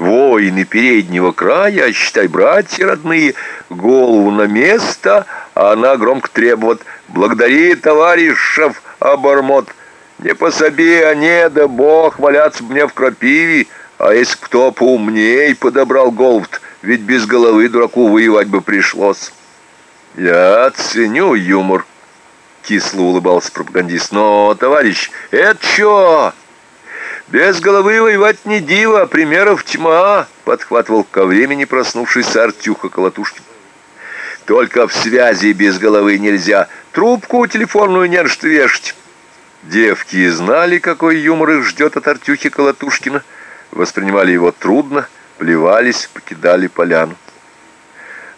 Воины переднего края, считай, братья родные, голову на место, а она громко требует «Благодари, товарищев, обормот!» Не пособи, а не, да бог, валяться мне в крапиве, а если кто поумней подобрал голову ведь без головы дураку воевать бы пришлось. Я ценю юмор, кисло улыбался пропагандист. Но, товарищ, это что? Без головы воевать не диво, примеров тьма, подхватывал ко времени проснувшийся Артюха Колотушкин. Только в связи без головы нельзя. Трубку телефонную не вешать. Девки знали, какой юмор их ждет от Артюхи Колотушкина, воспринимали его трудно, плевались, покидали поляну.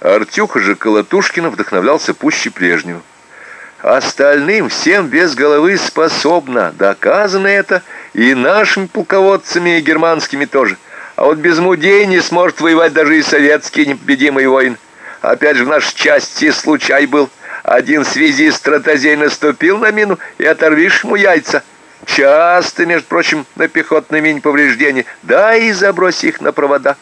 Артюха же Колотушкина вдохновлялся пуще прежнего. Остальным всем без головы способно, доказано это и нашими полководцами, и германскими тоже. А вот без мудей не сможет воевать даже и советский непобедимый воин. Опять же в нашей части случай был. Один связист стратозей наступил на мину и оторвишь ему яйца. Часто, между прочим, на пехотной мине повреждения. Да и забрось их на провода.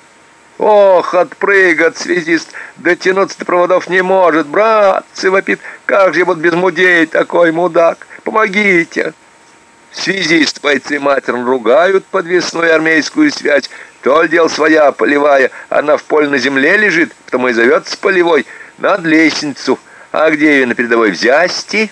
Ох, отпрыгат связист, дотянуться до проводов не может. Братцы, вопит, как же вот без мудей такой мудак? Помогите. Связист бойцы матерно ругают подвесную армейскую связь. То ли дело своя, полевая, она в поле на земле лежит, потому и зовется полевой, над лестницу. А где ее на передовой взясти?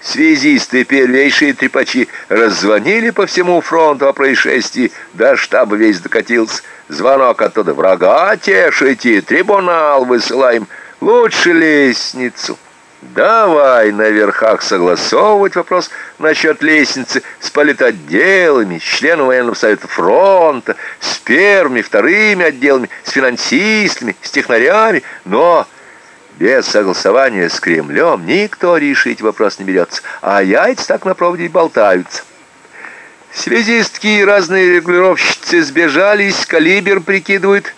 Связисты, первейшие трепачи, раззвонили по всему фронту о происшествии, до штаба весь докатился. Звонок оттуда врага тешите, трибунал высылаем, лучше лестницу. Давай на верхах согласовывать вопрос насчет лестницы с политотделами, с членами военного совета фронта, с первыми, вторыми отделами, с финансистами, с технарями, но без согласования с Кремлем никто решить вопрос не берется, а яйца так на проводе болтаются. Связистки и разные регулировщицы сбежались, калибр прикидывают,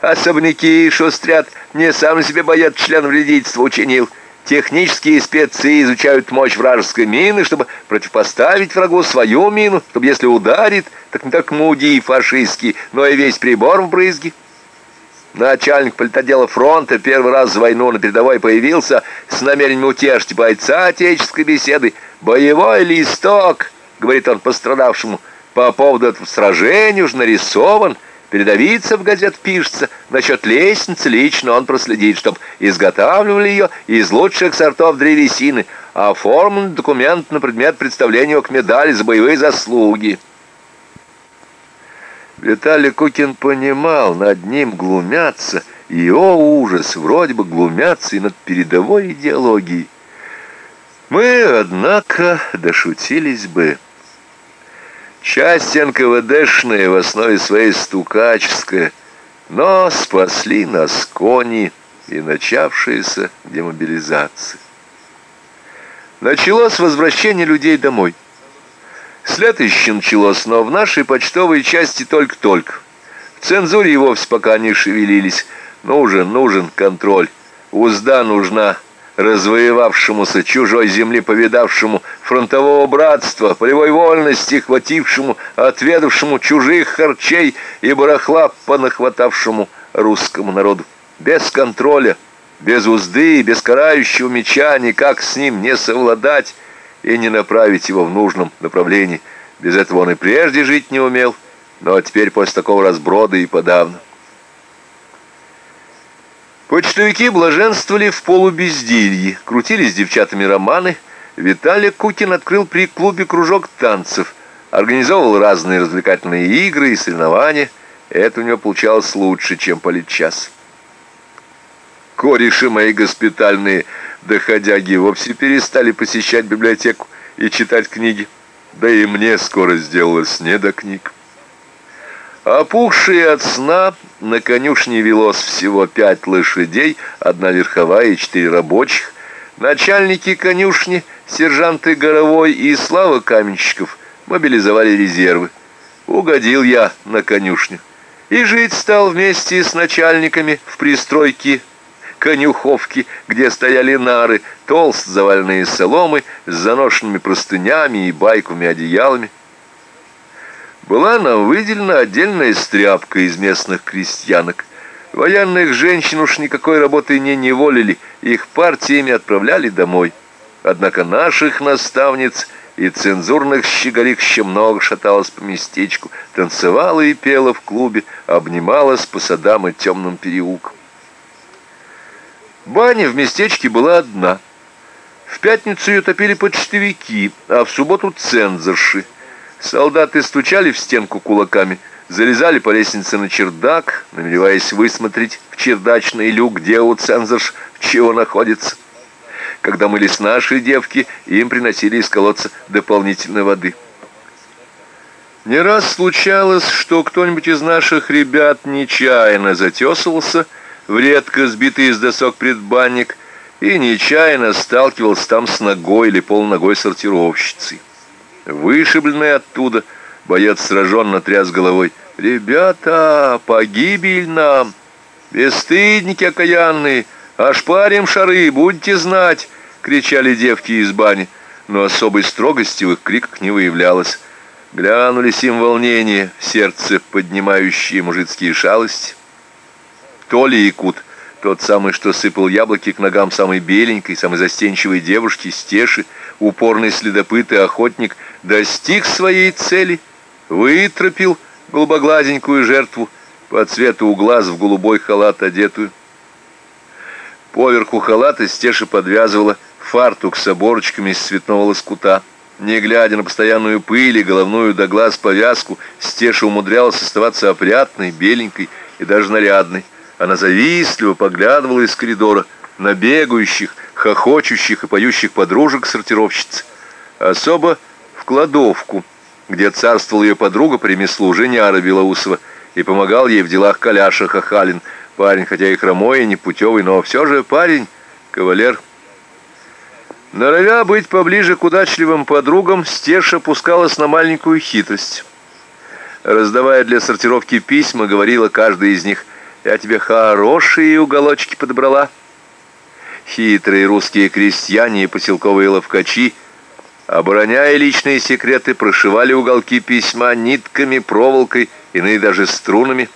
особняки шустрят, не сам себе боят член вредительства учинил. Технические спецы изучают мощь вражеской мины, чтобы противопоставить врагу свою мину, чтобы если ударит, так не так муди фашистский, но и весь прибор в брызги. Начальник политодела фронта первый раз за войну на передовой появился с намерением утешить бойца отеческой беседы. «Боевой листок», — говорит он пострадавшему, — «по поводу этого сражения уж нарисован». Передовица в газет пишется. Насчет лестницы лично он проследит, чтоб изготавливали ее из лучших сортов древесины, оформлен документ на предмет представления к медали за боевые заслуги. Виталий Кукин понимал, над ним глумятся, и, о ужас, вроде бы глумятся и над передовой идеологией. Мы, однако, дошутились бы. Часть НКВДшная в основе своей стукаческая, но спасли нас кони и начавшаяся демобилизация. Началось возвращение людей домой. С летища началось, но в нашей почтовой части только-только. В цензуре и вовсе пока не шевелились. Нужен, нужен контроль. Узда нужна развоевавшемуся чужой земли, повидавшему фронтового братства, полевой вольности, хватившему, отведавшему чужих харчей и барахла, понахватавшему русскому народу. Без контроля, без узды, без карающего меча, никак с ним не совладать, и не направить его в нужном направлении. Без этого он и прежде жить не умел, но теперь после такого разброда и подавно. Почтовики блаженствовали в полубезделье, крутили с девчатами романы. Виталий Кукин открыл при клубе кружок танцев, организовывал разные развлекательные игры и соревнования. Это у него получалось лучше, чем политчас. Кореши мои госпитальные – доходяги вовсе перестали посещать библиотеку и читать книги. Да и мне скоро сделалось не до книг. Опухшие от сна, на конюшне велось всего пять лошадей, одна верховая и четыре рабочих. Начальники конюшни, сержанты Горовой и Слава Каменщиков мобилизовали резервы. Угодил я на конюшню. И жить стал вместе с начальниками в пристройке конюховки, где стояли нары, толст заваленные соломы с заношенными простынями и байковыми одеялами. была нам выделена отдельная стряпка из местных крестьянок. Военных женщин уж никакой работы не неволили, их партиями отправляли домой. Однако наших наставниц и цензурных щеголик еще много шаталась по местечку, танцевала и пела в клубе, обнималась по садам и темным переулкам. Баня в местечке была одна. В пятницу ее топили почтовики, а в субботу цензорши. Солдаты стучали в стенку кулаками, залезали по лестнице на чердак, намереваясь высмотреть в чердачный люк, где у цензорш чего находится. Когда мылись наши девки, им приносили из колодца дополнительной воды. Не раз случалось, что кто-нибудь из наших ребят нечаянно затесывался в редко сбитый из досок предбанник и нечаянно сталкивался там с ногой или полногой сортировщицей. Вышибленный оттуда, боец сраженно тряс головой. «Ребята, погибель нам! Бесстыдники окаянные! Ошпарим шары, будете знать!» — кричали девки из бани, но особой строгости в их криках не выявлялось. Глянулись им волнение, сердце поднимающие мужицкие шалости. То ли якут, тот самый, что сыпал яблоки к ногам самой беленькой, самой застенчивой девушки, стеши, упорный следопыт и охотник, достиг своей цели, вытропил голубоглазенькую жертву по цвету у глаз в голубой халат одетую. Поверху халата стеша подвязывала фартук с оборочками из цветного лоскута. Не глядя на постоянную пыль и головную до глаз повязку, Стеша умудрялась оставаться опрятной, беленькой и даже нарядной. Она завистливо поглядывала из коридора на бегающих, хохочущих и поющих подружек-сортировщиц. Особо в кладовку, где царствовала ее подруга по ремеслу Женяра Белоусова, и помогал ей в делах Коляша Хахалин. Парень, хотя и хромой, и непутевый, но все же парень, кавалер. Норовя быть поближе к удачливым подругам, Стеша пускалась на маленькую хитрость. Раздавая для сортировки письма, говорила каждая из них «Я тебе хорошие уголочки подобрала». Хитрые русские крестьяне и поселковые ловкачи, обороняя личные секреты, прошивали уголки письма нитками, проволокой, иные даже струнами.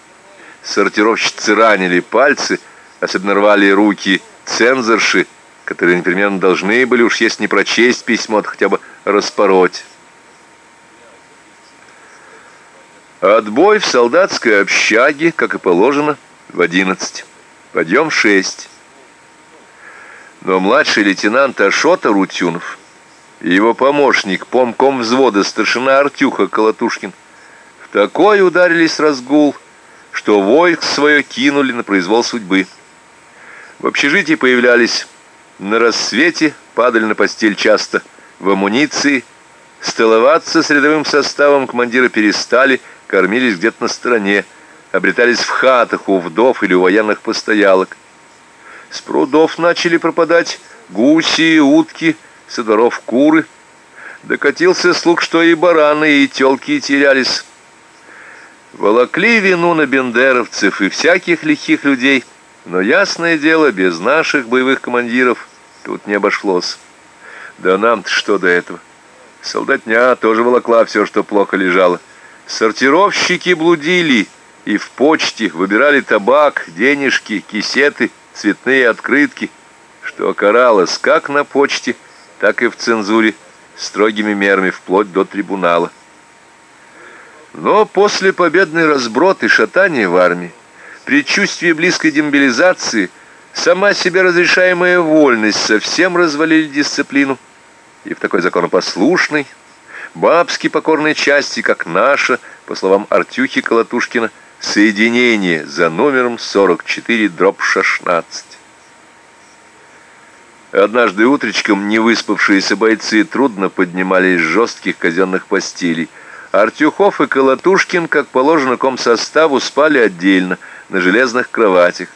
Сортировщицы ранили пальцы, особенно рвали руки цензорши, которые непременно должны были уж если не прочесть письмо, то хотя бы распороть. Отбой в солдатской общаге, как и положено, в одиннадцать. Подъем в шесть. Но младший лейтенант Ашота Рутюнов и его помощник, помком взвода старшина Артюха Колотушкин, в такой ударились разгул, что войск свое кинули на произвол судьбы. В общежитии появлялись на рассвете падали на постель часто в амуниции, столоваться с рядовым составом командира перестали, кормились где-то на стороне, обретались в хатах у вдов или у военных постоялок. С прудов начали пропадать гуси, утки, со дворов куры. Докатился слух, что и бараны, и телки терялись. Волокли вину на бендеровцев и всяких лихих людей – но ясное дело, без наших боевых командиров тут не обошлось. Да нам что до этого? Солдатня тоже волокла все, что плохо лежало. Сортировщики блудили и в почте выбирали табак, денежки, кисеты, цветные открытки, что каралось как на почте, так и в цензуре строгими мерами вплоть до трибунала. Но после победной разброд и шатания в армии предчувствие близкой демобилизации, сама себе разрешаемая вольность совсем развалили дисциплину. И в такой законопослушной, бабски покорной части, как наша, по словам Артюхи Колотушкина, соединение за номером 44 дробь 16. Однажды утречком невыспавшиеся бойцы трудно поднимались с жестких казенных постелей. Артюхов и Колотушкин, как положено комсоставу, спали отдельно – на железных кроватях,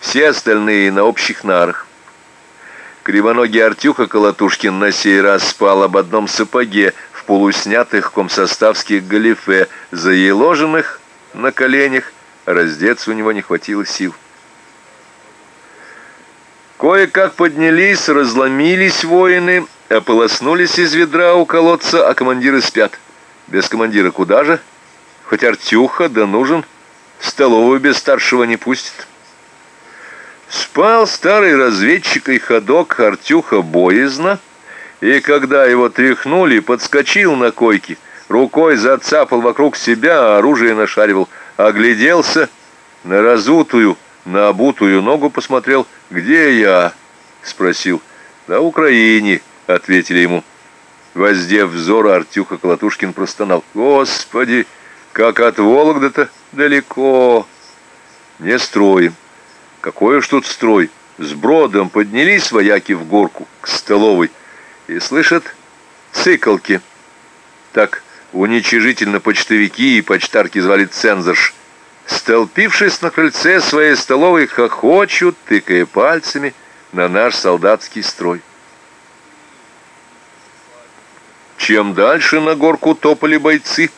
все остальные на общих нарах. Кривоногий Артюха Колотушкин на сей раз спал об одном сапоге в полуснятых комсоставских галифе, заеложенных на коленях, раздеться у него не хватило сил. Кое-как поднялись, разломились воины, ополоснулись из ведра у колодца, а командиры спят. Без командира куда же? Хоть Артюха да нужен, столовую без старшего не пустит. Спал старый разведчик и ходок Артюха боязно, и когда его тряхнули, подскочил на койке, рукой зацапал вокруг себя, а оружие нашаривал, огляделся на разутую, на обутую ногу посмотрел. «Где я?» — спросил. «На Украине», — ответили ему. Воздев взор, Артюха Колотушкин простонал. «Господи, как от Вологды-то далеко!» «Не строим. Какой уж тут строй! С бродом поднялись вояки в горку к столовой и слышат цикалки. Так уничижительно почтовики и почтарки звали цензорш. Столпившись на крыльце своей столовой, хохочут, тыкая пальцами на наш солдатский строй. Чем дальше на горку топали бойцы,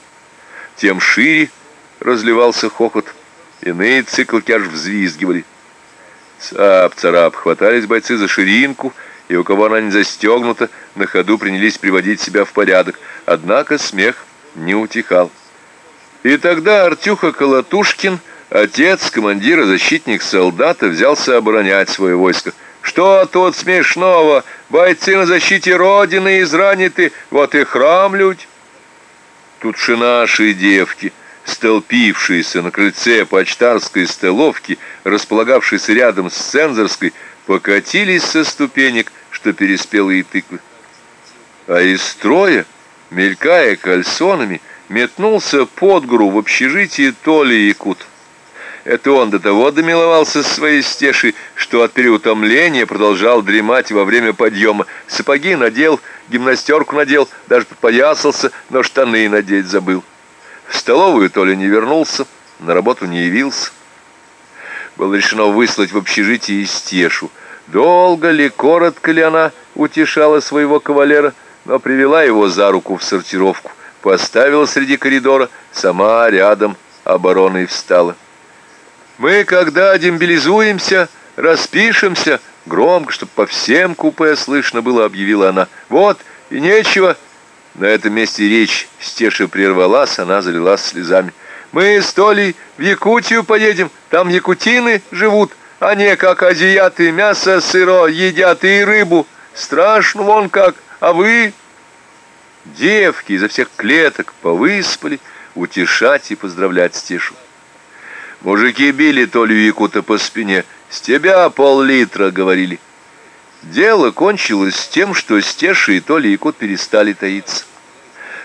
тем шире разливался хохот. Иные циклки аж взвизгивали. Цап-царап, хватались бойцы за ширинку, и у кого она не застегнута, на ходу принялись приводить себя в порядок. Однако смех не утихал. И тогда Артюха Колотушкин, отец командира защитник солдата, взялся оборонять свое войско. «Что тут смешного? Бойцы на защите Родины израниты, вот и храм людь!» Тут же наши девки — столпившиеся на крыльце почтарской столовки, располагавшейся рядом с цензорской, покатились со ступенек, что переспелые тыквы. А из строя, мелькая кальсонами, метнулся под гору в общежитии Толи Якут. Это он до того домиловался своей стешей, что от переутомления продолжал дремать во время подъема. Сапоги надел, гимнастерку надел, даже подпоясался, но штаны надеть забыл. В столовую Толя не вернулся, на работу не явился. Было решено выслать в общежитие Истешу. Долго ли, коротко ли она утешала своего кавалера, но привела его за руку в сортировку, поставила среди коридора, сама рядом обороной встала. «Мы, когда дембилизуемся, распишемся», громко, чтобы по всем купе слышно было, объявила она. «Вот, и нечего на этом месте речь Стеша прервалась, она залилась слезами. «Мы с Толей в Якутию поедем, там якутины живут, они, как азиаты, мясо сыро едят и рыбу. Страшно вон как, а вы...» Девки изо всех клеток повыспали утешать и поздравлять Стешу. Мужики били Толю Якута по спине. «С тебя пол-литра», — говорили. Дело кончилось тем, что Стеша и Толя Якут перестали таиться.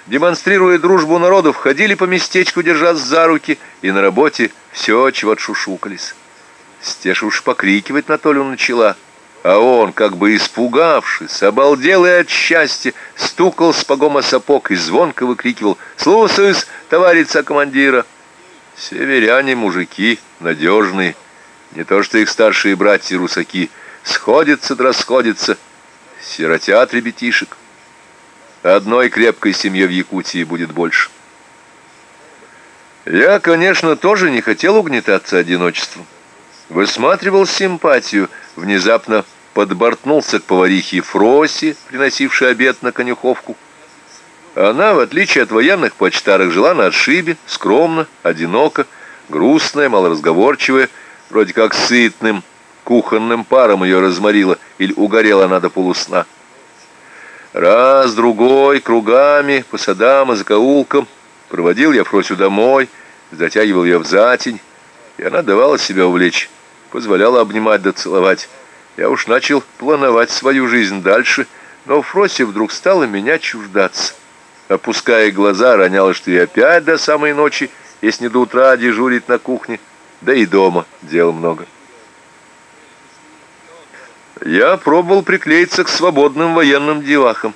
Демонстрируя дружбу народов, ходили по местечку, держась за руки, и на работе все чего отшушукались. Стеша уж покрикивать на начала, а он, как бы испугавшись, обалделый от счастья, стукал с погома сапог и звонко выкрикивал «Слушаюсь, товарица командира!» Северяне мужики надежные, не то что их старшие братья-русаки — расходится, сиротят ребятишек. Одной крепкой семье в Якутии будет больше. Я, конечно, тоже не хотел угнетаться одиночеством. Высматривал симпатию, внезапно подбортнулся к поварихе Фроси, приносившей обед на конюховку. Она, в отличие от военных почтарок, жила на отшибе, скромно, одиноко, грустная, малоразговорчивая, вроде как сытным, кухонным паром ее разморила или угорела она до полусна. Раз, другой, кругами, по садам и закоулкам проводил я Фросю домой, затягивал ее в затень, и она давала себя увлечь, позволяла обнимать да целовать. Я уж начал плановать свою жизнь дальше, но Фрося вдруг стала меня чуждаться. Опуская глаза, роняла, что и опять до самой ночи, если не до утра дежурить на кухне, да и дома дел много. Я пробовал приклеиться к свободным военным девахам,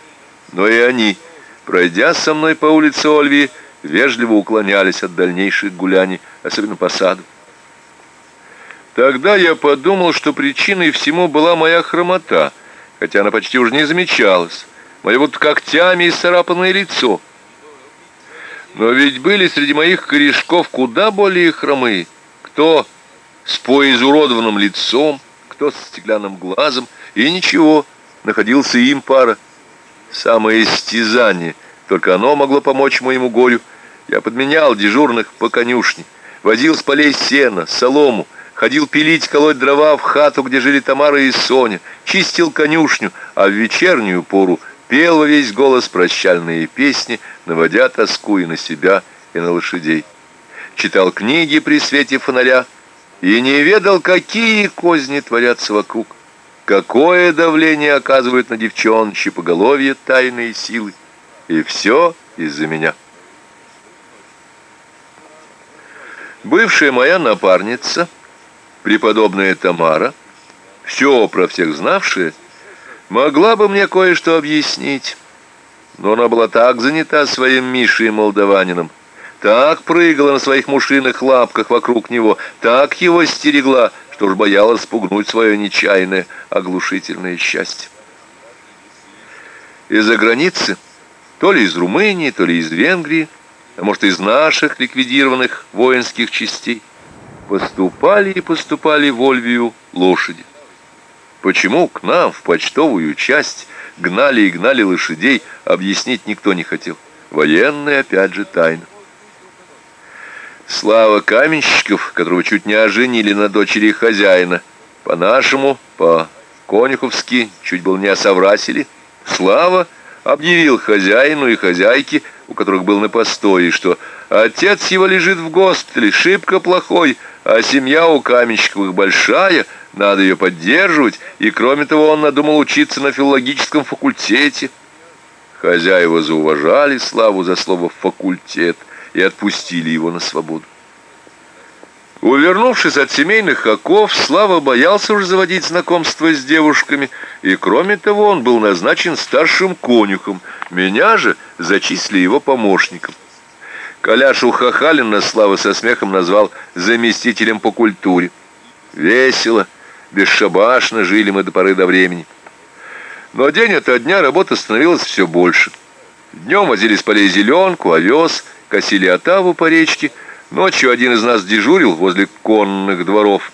но и они, пройдя со мной по улице Ольви, вежливо уклонялись от дальнейших гуляний, особенно по саду. Тогда я подумал, что причиной всему была моя хромота, хотя она почти уже не замечалась, мое вот когтями исцарапанное лицо. Но ведь были среди моих корешков куда более хромые, кто с поизуродованным лицом, кто с стеклянным глазом, и ничего, находился им пара. Самое истязание, только оно могло помочь моему горю. Я подменял дежурных по конюшне, возил с полей сена, солому, ходил пилить, колоть дрова в хату, где жили Тамара и Соня, чистил конюшню, а в вечернюю пору пел весь голос прощальные песни, наводя тоску и на себя, и на лошадей. Читал книги при свете фонаря и не ведал, какие козни творятся вокруг, какое давление оказывают на девчоночи поголовье тайные силы. И все из-за меня. Бывшая моя напарница, преподобная Тамара, все про всех знавшая, могла бы мне кое-что объяснить. Но она была так занята своим Мишей молдаванином, так прыгала на своих мушиных лапках вокруг него, так его стерегла, что уж боялась спугнуть свое нечаянное, оглушительное счастье. Из-за границы, то ли из Румынии, то ли из Венгрии, а может, из наших ликвидированных воинских частей, поступали и поступали в Ольвию лошади. Почему к нам в почтовую часть гнали и гнали лошадей, объяснить никто не хотел. Военные, опять же, тайна. Слава каменщиков, которого чуть не оженили на дочери хозяина, по-нашему, по-конюховски, чуть было не осоврасили, Слава объявил хозяину и хозяйке, у которых был на постое, что отец его лежит в госпитале, шибко плохой, а семья у Каменщиковых большая, надо ее поддерживать, и кроме того он надумал учиться на филологическом факультете. Хозяева зауважали Славу за слово «факультет» и отпустили его на свободу. Увернувшись от семейных оков, Слава боялся уже заводить знакомство с девушками, и кроме того он был назначен старшим конюхом. Меня же зачислили его помощником. Коляшу Хахалина Слава со смехом назвал заместителем по культуре. Весело, бесшабашно жили мы до поры до времени. Но день ото дня работа становилась все больше. Днем возили с полей зеленку, овес, косили отаву по речке – Ночью один из нас дежурил возле конных дворов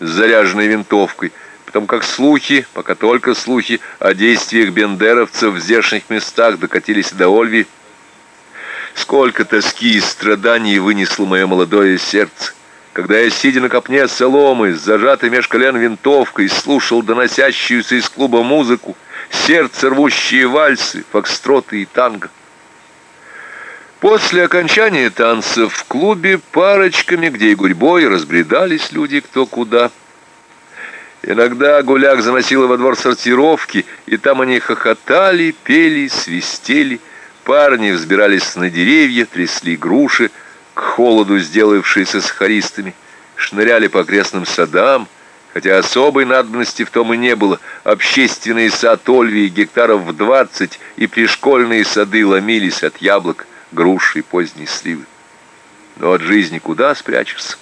с заряженной винтовкой, потому как слухи, пока только слухи о действиях бендеровцев в здешних местах докатились до Ольви. Сколько тоски и страданий вынесло мое молодое сердце, когда я, сидя на копне соломы, с зажатой меж колен винтовкой, слушал доносящуюся из клуба музыку, сердце рвущие вальсы, фокстроты и танго. После окончания танцев в клубе парочками, где и гурьбой, разбредались люди кто куда. Иногда гуляк заносила во двор сортировки, и там они хохотали, пели, свистели. Парни взбирались на деревья, трясли груши, к холоду сделавшиеся сахаристами, шныряли по окрестным садам, хотя особой надобности в том и не было. Общественные сад Ольвии гектаров в двадцать и пришкольные сады ломились от яблок груши и поздние сливы. Но от жизни куда спрячешься?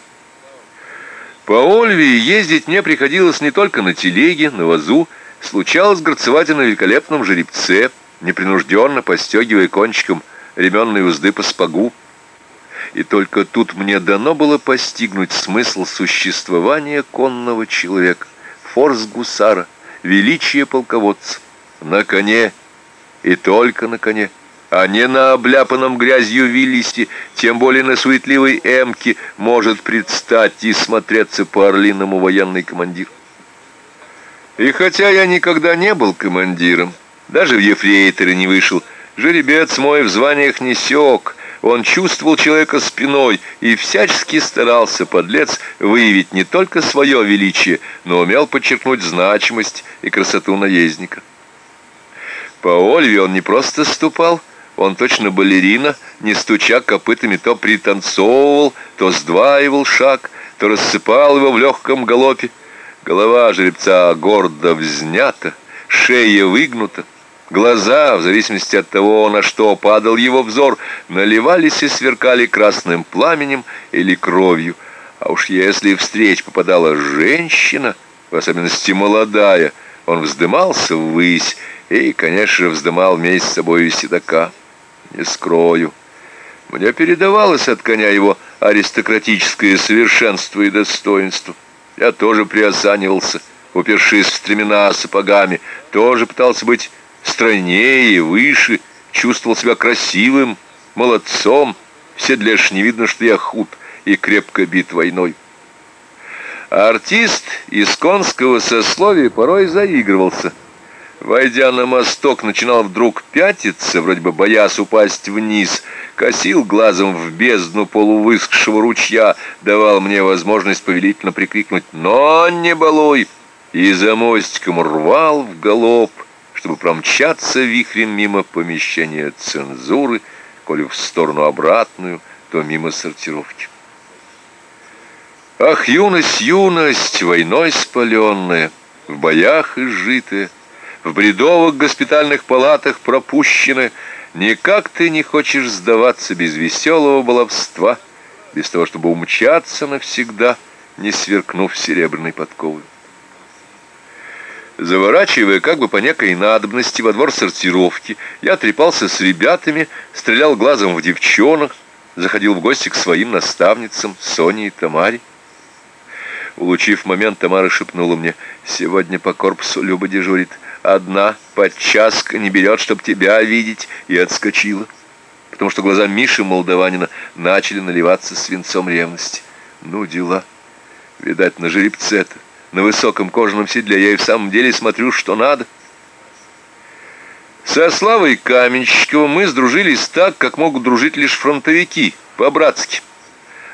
По Ольвии ездить мне приходилось не только на телеге, на вазу, случалось горцевать на великолепном жеребце, непринужденно постегивая кончиком ременной узды по спагу. И только тут мне дано было постигнуть смысл существования конного человека, форс гусара, величие полководца, на коне и только на коне а не на обляпанном грязью Виллисе, тем более на суетливой эмке, может предстать и смотреться по-орлиному военный командир. И хотя я никогда не был командиром, даже в ефрейторы не вышел, жеребец мой в званиях не сёк, он чувствовал человека спиной и всячески старался, подлец, выявить не только свое величие, но умел подчеркнуть значимость и красоту наездника. По Ольве он не просто ступал, он точно балерина, не стуча копытами, то пританцовывал, то сдваивал шаг, то рассыпал его в легком галопе. Голова жеребца гордо взнята, шея выгнута. Глаза, в зависимости от того, на что падал его взор, наливались и сверкали красным пламенем или кровью. А уж если встреч попадала женщина, в особенности молодая, он вздымался ввысь и, конечно, вздымал вместе с собой седока. Не скрою. Мне передавалось от коня его аристократическое совершенство и достоинство. Я тоже приосанивался, упершись в стремена сапогами, тоже пытался быть стройнее, выше, чувствовал себя красивым, молодцом, в седле ж не видно, что я худ и крепко бит войной. Артист из конского сословия порой заигрывался. Войдя на мосток, начинал вдруг пятиться, вроде бы боясь упасть вниз, косил глазом в бездну полувыскшего ручья, давал мне возможность повелительно прикрикнуть «Но не балуй!» и за мостиком рвал в галоп, чтобы промчаться вихрем мимо помещения цензуры, коли в сторону обратную, то мимо сортировки. Ах, юность, юность, войной спаленная, в боях изжитая, в бредовых госпитальных палатах пропущены, никак ты не хочешь сдаваться без веселого баловства, без того, чтобы умчаться навсегда, не сверкнув серебряной подковой. Заворачивая как бы по некой надобности во двор сортировки, я трепался с ребятами, стрелял глазом в девчонок, заходил в гости к своим наставницам Соне и Тамаре. Улучив момент, Тамара шепнула мне, «Сегодня по корпусу Люба дежурит. Одна подчас не берет, чтоб тебя видеть», и отскочила, потому что глаза Миши Молдаванина начали наливаться свинцом ревности. Ну, дела. Видать, на жеребце-то, на высоком кожаном седле я и в самом деле смотрю, что надо. Со Славой Каменщиковым мы сдружились так, как могут дружить лишь фронтовики, по-братски.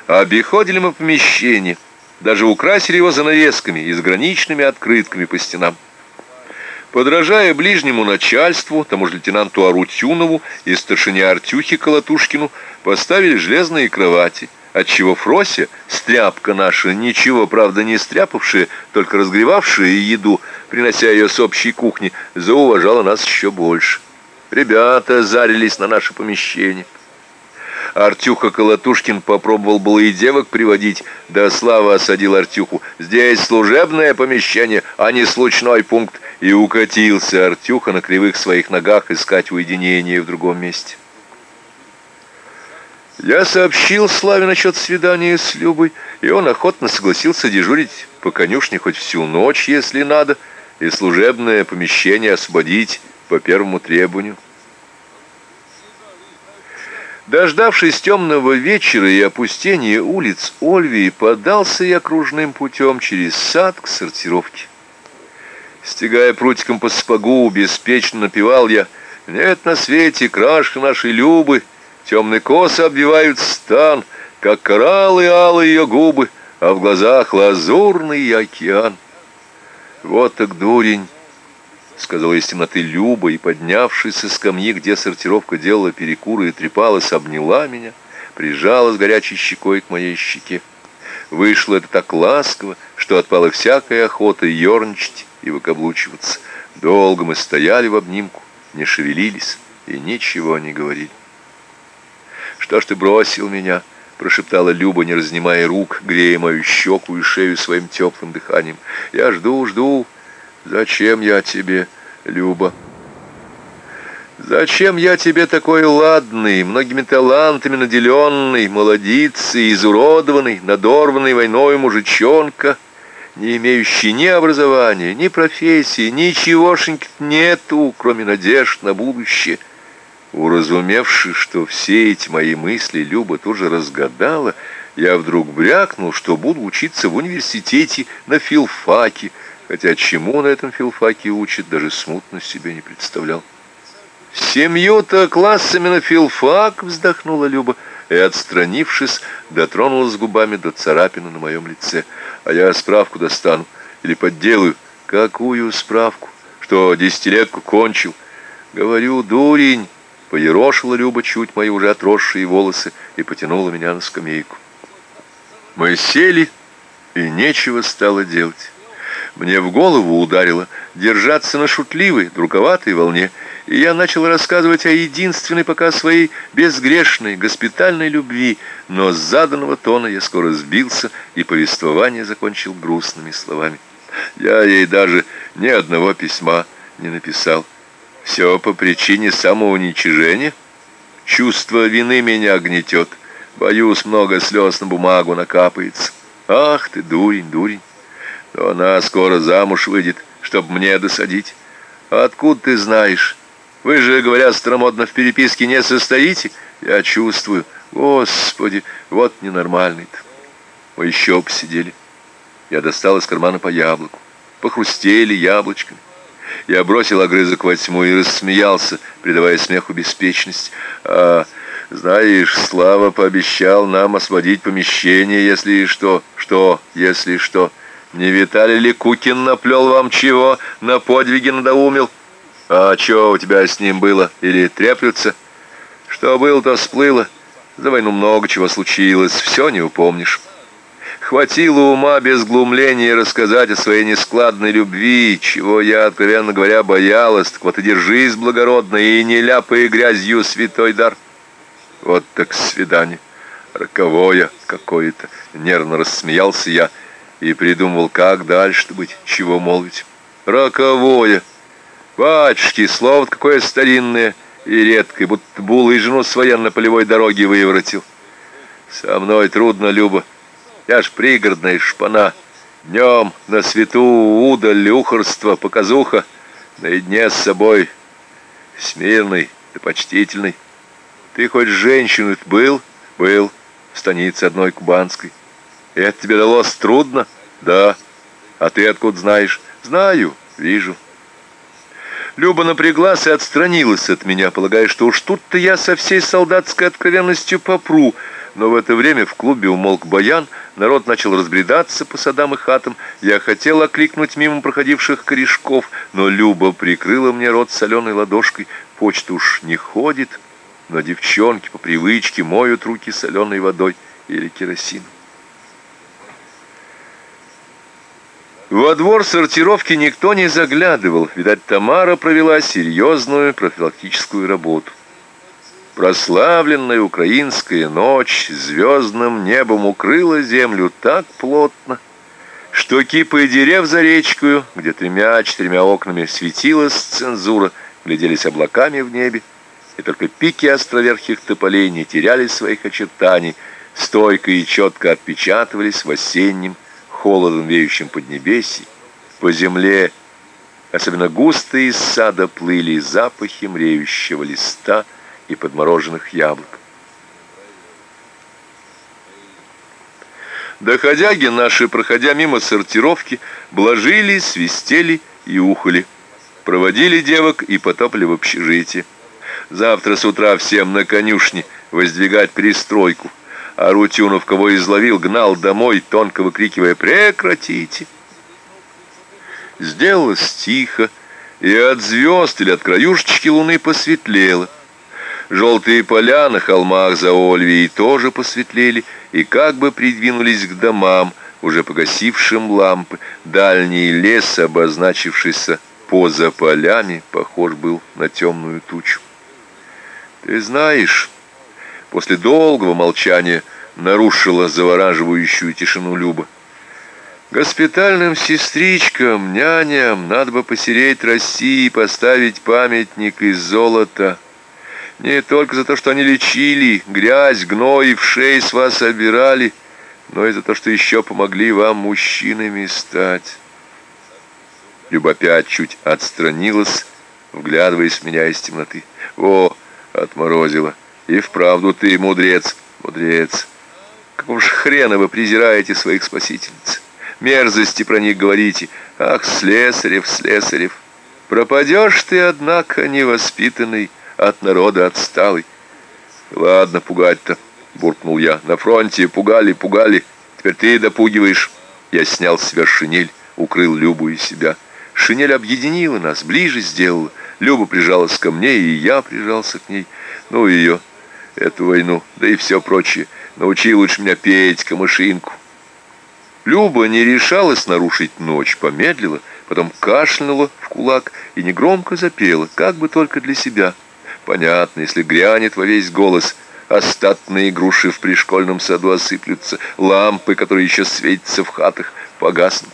Обиходили мы помещение, даже украсили его занавесками и заграничными открытками по стенам. Подражая ближнему начальству, тому же лейтенанту Арутюнову и старшине Артюхе Колотушкину, поставили железные кровати, отчего Фрося, стряпка наша, ничего, правда, не стряпавшая, только разгревавшая еду, принося ее с общей кухни, зауважала нас еще больше. Ребята зарились на наше помещение. Артюха Колотушкин попробовал было и девок приводить, да Слава осадил Артюху. «Здесь служебное помещение, а не случной пункт». И укатился Артюха на кривых своих ногах искать уединение в другом месте. Я сообщил Славе насчет свидания с Любой, и он охотно согласился дежурить по конюшне хоть всю ночь, если надо, и служебное помещение освободить по первому требованию. Дождавшись темного вечера и опустения улиц Ольвии, подался я кружным путем через сад к сортировке. Стегая прутиком по сапогу, беспечно напевал я «Нет на свете краше нашей Любы, темные косы обвивают стан, как кораллы алые ее губы, а в глазах лазурный океан». Вот так дурень сказала из темноты Люба, и, поднявшись со скамьи, где сортировка делала перекуры и трепалась, обняла меня, прижала с горячей щекой к моей щеке. Вышло это так ласково, что отпала всякая охота ерничать и выкаблучиваться. Долго мы стояли в обнимку, не шевелились и ничего не говорили. «Что ж ты бросил меня?» — прошептала Люба, не разнимая рук, грея мою щеку и шею своим теплым дыханием. «Я жду, жду. Зачем я тебе, Люба?» Зачем я тебе такой ладный, многими талантами наделенный, молодицый, изуродованный, надорванный войной мужичонка, не имеющий ни образования, ни профессии, ничегошеньки нету, кроме надежд на будущее? Уразумевши, что все эти мои мысли Люба тоже разгадала, я вдруг брякнул, что буду учиться в университете на филфаке, хотя чему на этом филфаке учат, даже смутно себе не представлял. «Семью-то классами на филфак!» — вздохнула Люба и, отстранившись, дотронулась губами до царапины на моем лице. «А я справку достану или подделаю». «Какую справку? Что, десятилетку кончил?» «Говорю, дурень!» — поерошила Люба чуть мои уже отросшие волосы и потянула меня на скамейку. Мы сели, и нечего стало делать. Мне в голову ударило держаться на шутливой, друговатой волне, и я начал рассказывать о единственной пока своей безгрешной госпитальной любви, но с заданного тона я скоро сбился, и повествование закончил грустными словами. Я ей даже ни одного письма не написал. Все по причине самоуничижения. Чувство вины меня гнетет. Боюсь, много слез на бумагу накапается. Ах ты, дурень, дурень то она скоро замуж выйдет, чтоб мне досадить. Откуда ты знаешь? Вы же, говорят, старомодно в переписке не состоите. Я чувствую, Господи, вот ненормальный-то. Мы еще посидели. Я достал из кармана по яблоку. Похрустели яблочками. Я бросил огрызок во тьму и рассмеялся, придавая смеху беспечность. А, знаешь, Слава пообещал нам освободить помещение, если что. Что, если что? Не Виталий ли Кукин наплел вам чего? На подвиги надоумил? А что у тебя с ним было? Или треплются? Что было, то всплыло. За войну много чего случилось, все не упомнишь. Хватило ума без глумления рассказать о своей нескладной любви, чего я, откровенно говоря, боялась. Так вот и держись благородно и не ляпай грязью святой дар. Вот так свидание. Роковое какое-то. Нервно рассмеялся я и придумывал, как дальше быть, чего молвить. Роковое. Батюшки, слово какое старинное и редкое, будто булы и жену с военно-полевой дороги выворотил. Со мной трудно, Люба. Я ж пригородная шпана. Днем на свету удаль, ухорство, показуха. Наедине с собой. Смирный и почтительный. Ты хоть женщину был? Был. В станице одной кубанской. Это тебе далось трудно? Да. А ты откуда знаешь? Знаю, вижу. Люба напряглась и отстранилась от меня, полагая, что уж тут-то я со всей солдатской откровенностью попру. Но в это время в клубе умолк баян, народ начал разбредаться по садам и хатам. Я хотел окликнуть мимо проходивших корешков, но Люба прикрыла мне рот соленой ладошкой. Почта уж не ходит, но девчонки по привычке моют руки соленой водой или керосином. Во двор сортировки никто не заглядывал. Видать, Тамара провела серьезную профилактическую работу. Прославленная украинская ночь звездным небом укрыла землю так плотно, что кипы дерев за речкою, где тремя-четырьмя окнами светилась цензура, гляделись облаками в небе, и только пики островерхих тополей не теряли своих очертаний, стойко и четко отпечатывались в осеннем, холодом веющем поднебесье, по земле, особенно густо из сада плыли запахи мреющего листа, и подмороженных яблок. Доходяги наши, проходя мимо сортировки, блажили, свистели и ухали. Проводили девок и потопали в общежитие. Завтра с утра всем на конюшне воздвигать пристройку. А Рутюнов, кого изловил, гнал домой, тонко выкрикивая «Прекратите!». Сделалось тихо, и от звезд или от краюшечки луны посветлело. Желтые поля на холмах за Ольвией тоже посветлели и как бы придвинулись к домам, уже погасившим лампы. Дальний лес, обозначившийся поза полями, похож был на темную тучу. Ты знаешь, после долгого молчания нарушила завораживающую тишину Люба. Госпитальным сестричкам, няням надо бы посереть России и поставить памятник из золота — не только за то, что они лечили, грязь, гной и вшей с вас обирали, но и за то, что еще помогли вам мужчинами стать. Люба опять чуть отстранилась, вглядываясь в меня из темноты. О, отморозила. И вправду ты мудрец, мудрец. Какого ж хрена вы презираете своих спасительниц? Мерзости про них говорите. Ах, слесарев, слесарев. Пропадешь ты, однако, невоспитанный, от народа отсталый. Ладно, пугать-то, буркнул я. На фронте пугали, пугали. Теперь ты допугиваешь. Я снял с себя шинель, укрыл Любу и себя. Шинель объединила нас, ближе сделала. Люба прижалась ко мне, и я прижался к ней. Ну, ее, эту войну, да и все прочее. Научи лучше меня петь камышинку. Люба не решалась нарушить ночь, помедлила, потом кашлянула в кулак и негромко запела, как бы только для себя. Понятно, если грянет во весь голос, остатные груши в пришкольном саду осыплются, лампы, которые еще светятся в хатах, погаснут.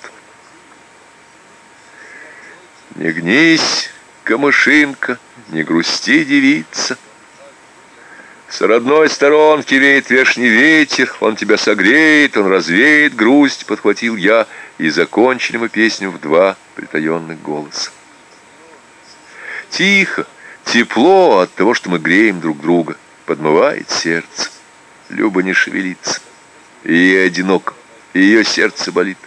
Не гнись, камышинка, не грусти, девица. С родной сторонки веет вешний ветер, он тебя согреет, он развеет грусть, подхватил я, и закончили мы песню в два притаенных голоса. Тихо, Тепло от того, что мы греем друг друга, подмывает сердце. Люба не шевелится. И ей одиноко, и ее сердце болит.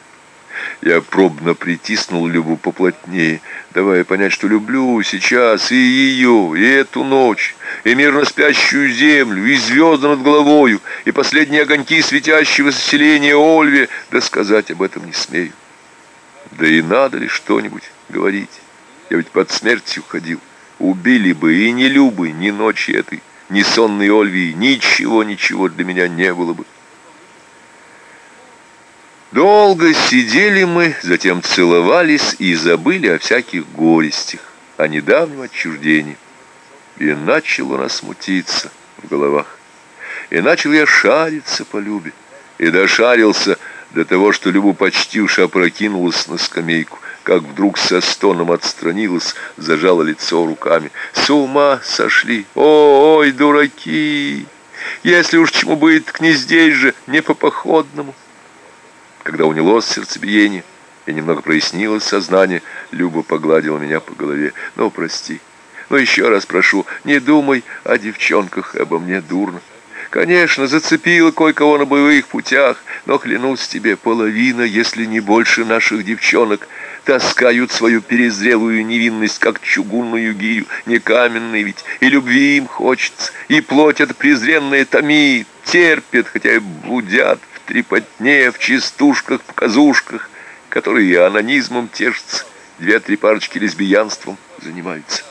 Я пробно притиснул Любу поплотнее, давая понять, что люблю сейчас и ее, и эту ночь, и мирно спящую землю, и звезды над головою, и последние огоньки светящегося селения Ольве, да сказать об этом не смею. Да и надо ли что-нибудь говорить? Я ведь под смертью ходил. Убили бы и ни Любы, ни ночи этой, ни сонной Ольвии, ничего, ничего для меня не было бы. Долго сидели мы, затем целовались и забыли о всяких горестях, о недавнем отчуждении. И начал у нас мутиться в головах. И начал я шариться по Любе. И дошарился до того, что Люба почти уж опрокинулась на скамейку, как вдруг со стоном отстранилась, зажала лицо руками. С ума сошли! О, ой, дураки! Если уж чему будет, к не здесь же, не по походному. Когда унялось сердцебиение и немного прояснилось сознание, Люба погладила меня по голове. «Ну, прости. Но еще раз прошу, не думай о девчонках, обо мне дурно. Конечно, зацепила кое-кого на боевых путях, но, клянусь тебе, половина, если не больше наших девчонок, таскают свою перезрелую невинность, как чугунную гирю, не каменной ведь, и любви им хочется, и плоть эта презренная томит, терпят, хотя и блудят, трепотне, в частушках, показушках, которые анонизмом тешатся, две-три парочки лесбиянством занимаются.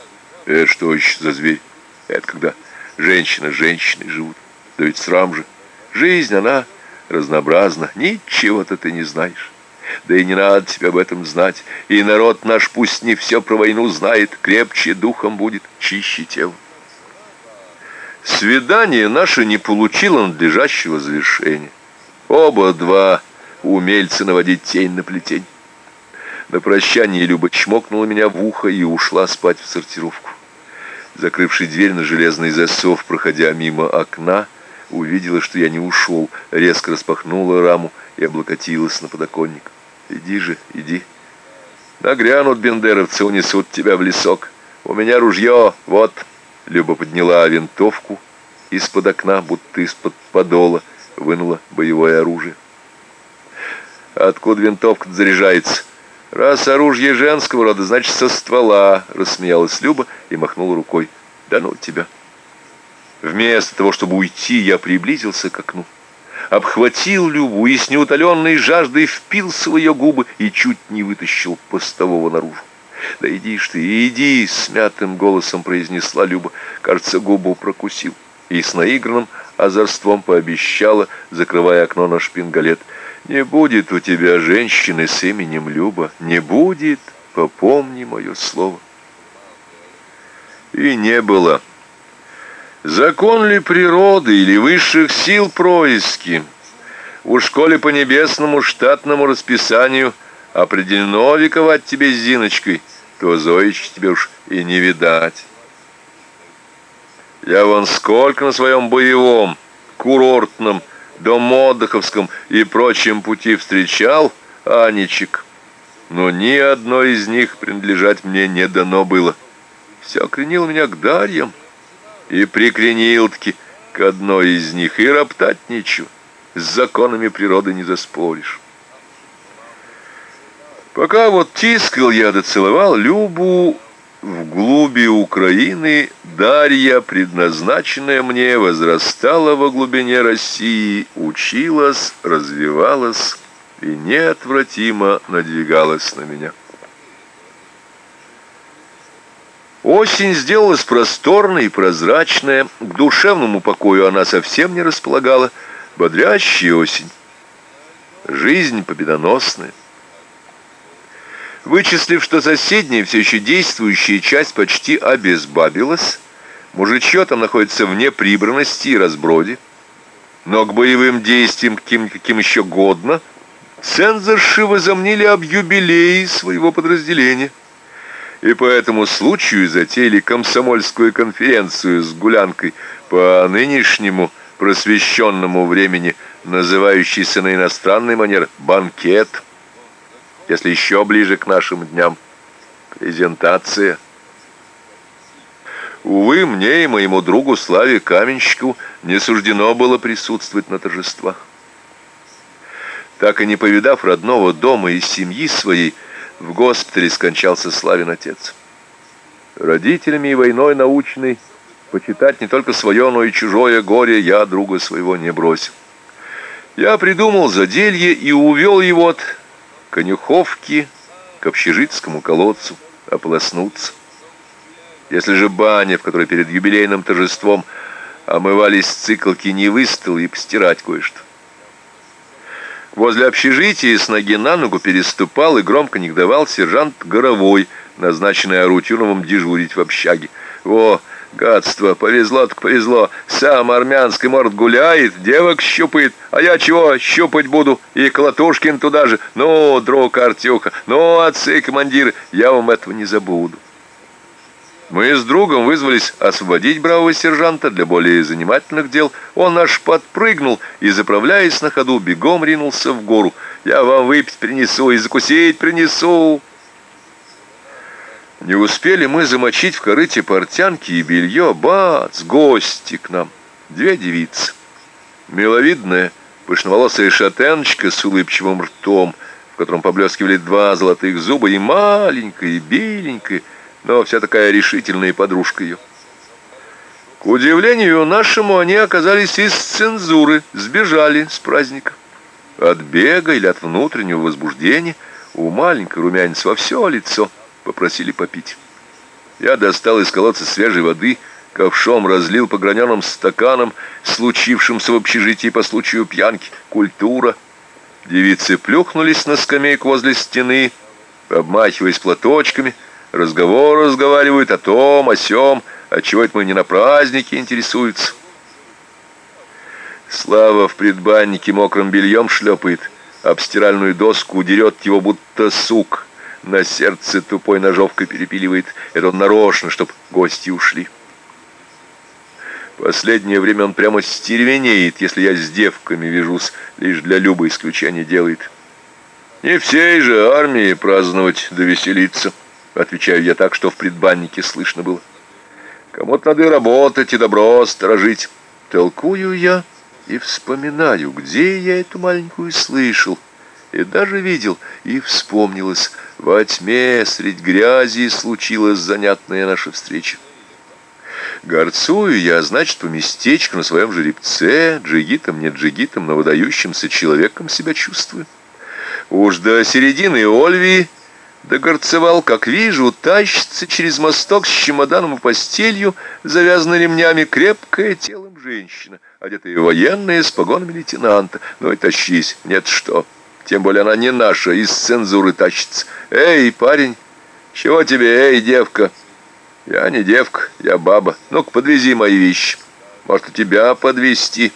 Это что еще за зверь? Это когда женщина с женщиной живут. Да ведь срам же. Жизнь, она разнообразна. Ничего-то ты не знаешь. Да и не надо тебе об этом знать. И народ наш пусть не все про войну знает, крепче духом будет, чище телом. Свидание наше не получило надлежащего завершения. Оба два умельцы наводить тень на плетень. На прощание Люба чмокнула меня в ухо и ушла спать в сортировку. Закрывший дверь на железный засов, проходя мимо окна, увидела, что я не ушел, резко распахнула раму и облокотилась на подоконник. «Иди же, иди. Нагрянут бендеровцы, унесут тебя в лесок. У меня ружье, вот». Люба подняла винтовку из-под окна, будто из-под подола, вынула боевое оружие. «Откуда винтовка заряжается?» «Раз оружие женского рода, значит, со ствола», — рассмеялась Люба и махнула рукой. «Да ну тебя!» Вместо того, чтобы уйти, я приблизился к окну, обхватил Любу и с неутоленной жаждой впился в ее губы и чуть не вытащил постового наружу. «Да иди ж ты, иди!» — смятым голосом произнесла Люба. Кажется, губу прокусил. И с наигранным озорством пообещала, закрывая окно на шпингалет. «Не будет у тебя женщины с именем Люба, не будет, попомни мое слово». И не было. Закон ли природы или высших сил происки? У школе по небесному штатному расписанию определено вековать тебе с Зиночкой, то Зоич тебе уж и не видать. Я вон сколько на своем боевом, курортном, дом отдыховском и прочем пути встречал Анечек, но ни одной из них принадлежать мне не дано было. Все кренил меня к Дарьям и прикренил-таки к одной из них, и роптать нечего, с законами природы не заспоришь. Пока вот тискал я доцеловал Любу, в глуби Украины Дарья, предназначенная мне, возрастала во глубине России, училась, развивалась и неотвратимо надвигалась на меня. Осень сделалась просторной и прозрачная, к душевному покою она совсем не располагала, бодрящая осень. Жизнь победоносная. Вычислив, что соседняя, все еще действующая часть почти обезбабилась, мужичье там находится вне прибранности и разброде, но к боевым действиям, каким, каким еще годно, цензорши возомнили об юбилее своего подразделения. И по этому случаю затеяли комсомольскую конференцию с гулянкой по нынешнему просвещенному времени, называющейся на иностранный манер «банкет» если еще ближе к нашим дням. Презентация. Увы, мне и моему другу Славе Каменщику не суждено было присутствовать на торжествах. Так и не повидав родного дома и семьи своей, в госпитале скончался Славин отец. Родителями и войной научной почитать не только свое, но и чужое горе я друга своего не бросил. Я придумал заделье и увел его от конюховки к общежитскому колодцу ополоснуться. Если же баня, в которой перед юбилейным торжеством омывались циклки, не выстыл и постирать кое-что. Возле общежития с ноги на ногу переступал и громко негодовал сержант Горовой, назначенный Арутюновым дежурить в общаге. «Во, гадство, повезло так повезло, сам армянский морд гуляет, девок щупает, а я чего щупать буду, и Колотушкин туда же. Ну, друг Артюха, ну, отцы и командиры, я вам этого не забуду». Мы с другом вызвались освободить бравого сержанта для более занимательных дел. Он аж подпрыгнул и, заправляясь на ходу, бегом ринулся в гору. «Я вам выпить принесу и закусить принесу!» Не успели мы замочить в корыте портянки и белье. Бац! Гости к нам. Две девицы. Миловидная, пышноволосая шатеночка с улыбчивым ртом, в котором поблескивали два золотых зуба, и маленькая, беленькая, но вся такая решительная подружка ее. К удивлению нашему, они оказались из цензуры, сбежали с праздника. От бега или от внутреннего возбуждения у маленькой румянец во все лицо попросили попить. Я достал из колодца свежей воды, ковшом разлил по граненым стаканам, случившимся в общежитии по случаю пьянки. Культура. Девицы плюхнулись на скамейку возле стены, обмахиваясь платочками, Разговор разговаривают о том, о сём, а чего это мы не на празднике интересуются. Слава в предбаннике мокрым бельем шлепает, об стиральную доску дерет его, будто сук. На сердце тупой ножовкой перепиливает. Это он нарочно, чтоб гости ушли. Последнее время он прямо стервенеет, если я с девками вяжусь, лишь для Любы исключение делает. Не всей же армии праздновать да веселиться. Отвечаю я так, что в предбаннике слышно было. Кому-то надо и работать, и добро сторожить. Толкую я и вспоминаю, где я эту маленькую слышал. И даже видел, и вспомнилось. Во тьме, средь грязи, случилась занятная наша встреча. Горцую я, значит, по местечку на своем жеребце, джигитом, не джигитом, но выдающимся человеком себя чувствую. Уж до середины Ольвии Догорцевал, как вижу, тащится через мосток с чемоданом и постелью, завязанной ремнями, крепкая телом женщина, одетая военная с погонами лейтенанта. Ну и тащись, нет что. Тем более она не наша, из цензуры тащится. Эй, парень, чего тебе, эй, девка? Я не девка, я баба. Ну-ка, подвези мои вещи. Может, у тебя подвезти?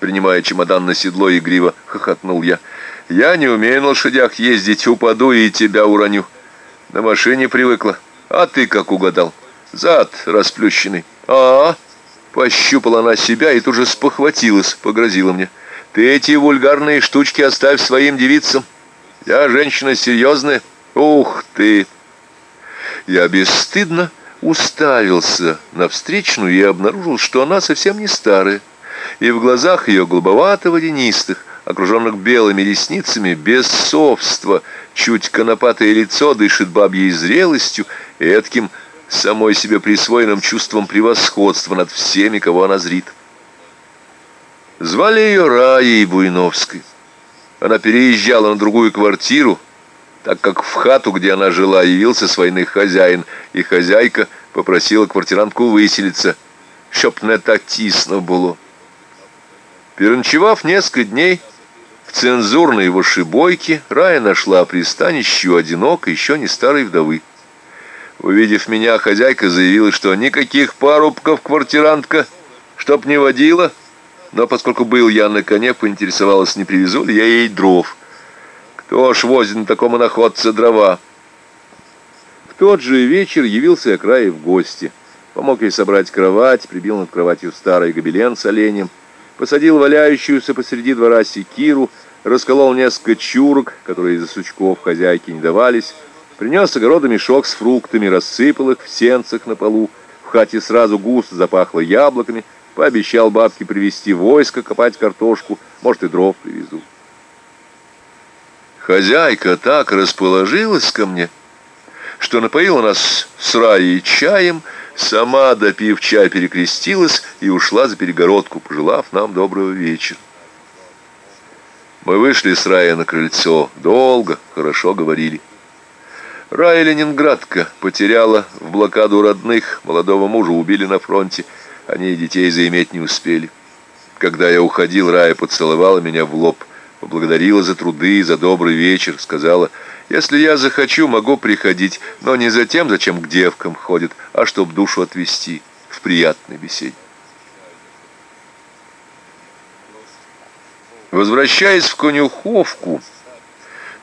Принимая чемодан на седло, игриво хохотнул я. Я не умею на лошадях ездить, упаду и тебя уроню. На машине привыкла. А ты как угадал? Зад расплющенный. А, -а, -а. Пощупала она себя и тут же спохватилась, погрозила мне. Ты эти вульгарные штучки оставь своим девицам. Я женщина серьезная. Ух ты! Я бесстыдно уставился на встречную и обнаружил, что она совсем не старая. И в глазах ее голубовато-водянистых, окруженных белыми ресницами, бессовство, чуть конопатое лицо дышит бабьей зрелостью и этким самой себе присвоенным чувством превосходства над всеми, кого она зрит. Звали ее Раей Буйновской. Она переезжала на другую квартиру, так как в хату, где она жила, явился с войны хозяин, и хозяйка попросила квартирантку выселиться, чтоб не так тисно было. Переночевав несколько дней, в цензурной вышибойке Рая нашла пристанище у одинокой, еще не старой вдовы. Увидев меня, хозяйка заявила, что никаких парубков квартирантка, чтоб не водила, но поскольку был я на коне, поинтересовалась, не привезу ли я ей дров. Кто ж возит на таком находце дрова? В тот же вечер явился я крае в гости. Помог ей собрать кровать, прибил над кроватью старый гобелен с оленем, посадил валяющуюся посреди двора секиру, расколол несколько чурок, которые из-за сучков хозяйки не давались, принес огорода мешок с фруктами, рассыпал их в сенцах на полу, В хате сразу густо запахло яблоками, пообещал бабке привезти войско, копать картошку, может и дров привезу. Хозяйка так расположилась ко мне, что напоила нас с Раей чаем, сама, допив чай, перекрестилась и ушла за перегородку, пожелав нам доброго вечера. Мы вышли с Раей на крыльцо, долго, хорошо говорили. Рая Ленинградка потеряла в блокаду родных, молодого мужа убили на фронте, они и детей заиметь не успели. Когда я уходил, Рая поцеловала меня в лоб, поблагодарила за труды, за добрый вечер, сказала, «Если я захочу, могу приходить, но не за тем, зачем к девкам ходит, а чтоб душу отвести в приятной беседе». Возвращаясь в конюховку,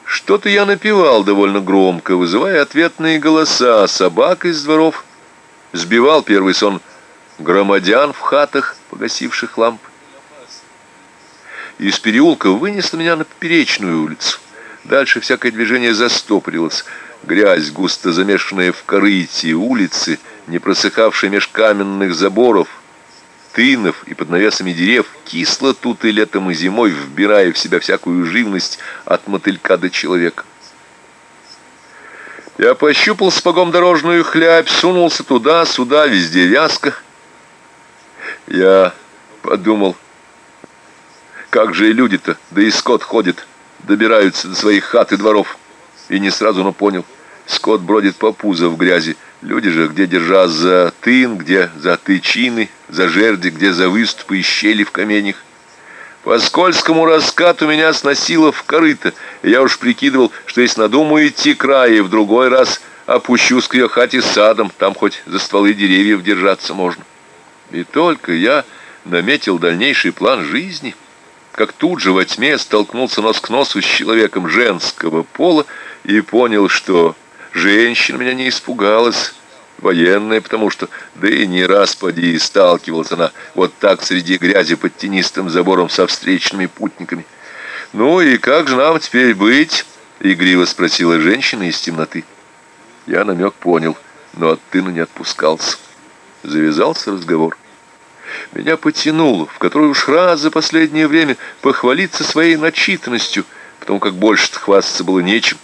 что-то я напевал довольно громко, вызывая ответные голоса собак из дворов. Сбивал первый сон громадян в хатах, погасивших лампы. Из переулка вынесло меня на поперечную улицу. Дальше всякое движение застопорилось. Грязь, густо замешанная в корыте улицы, не просыхавшая меж каменных заборов, тынов и под навесами дерев, кисло тут и летом, и зимой, вбирая в себя всякую живность от мотылька до человека. Я пощупал спагом дорожную хлябь, сунулся туда, сюда, везде вязко. Я подумал, как же и люди-то, да и скот ходит, добираются до своих хат и дворов. И не сразу, но понял, скот бродит по пузо в грязи, Люди же, где держа за тын, где за тычины, за жерди, где за выступы и щели в каменях. По скользкому раскату меня сносило в корыто, я уж прикидывал, что если надумаю идти крае, в другой раз опущусь к ее хате садом, там хоть за стволы деревьев держаться можно. И только я наметил дальнейший план жизни, как тут же во тьме столкнулся нос к носу с человеком женского пола и понял, что Женщина меня не испугалась, военная, потому что, да и не раз поди сталкивалась она вот так среди грязи под тенистым забором со встречными путниками. «Ну и как же нам теперь быть?» — игриво спросила женщина из темноты. Я намек понял, но от тына не отпускался. Завязался разговор. Меня потянуло, в который уж раз за последнее время похвалиться своей начитанностью, потому как больше хвастаться было нечем.